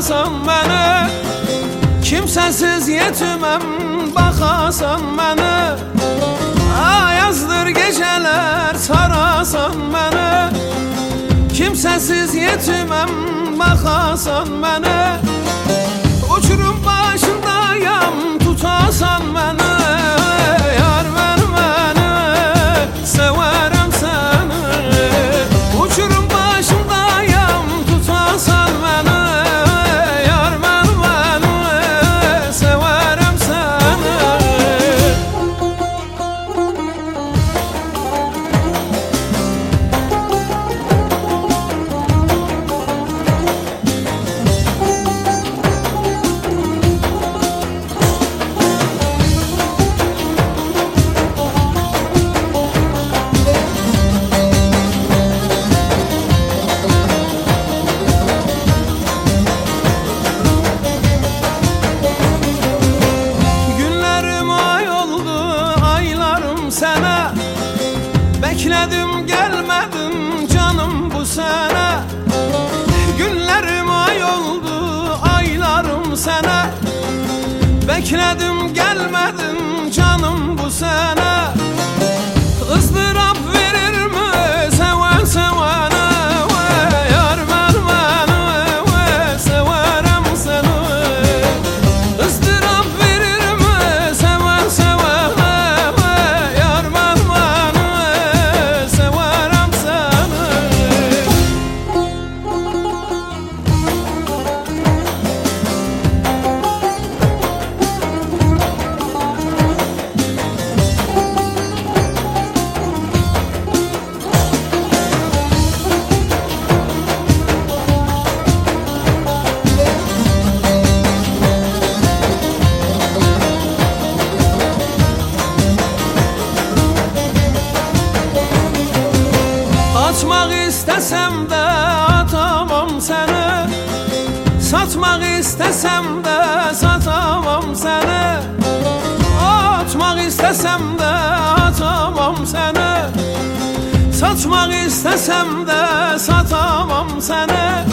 bakasan beni Kimsesiz yetimem. Bakasan beni Ayazdır geceler sarasan beni. Kimsesiz yetimem. Bakasan beni Uçurum Bekledim gelmedin istesem de atamam seni. Satmak istesem de satamam seni. Atmak istesem de atamam seni. Satmak istesem de satamam seni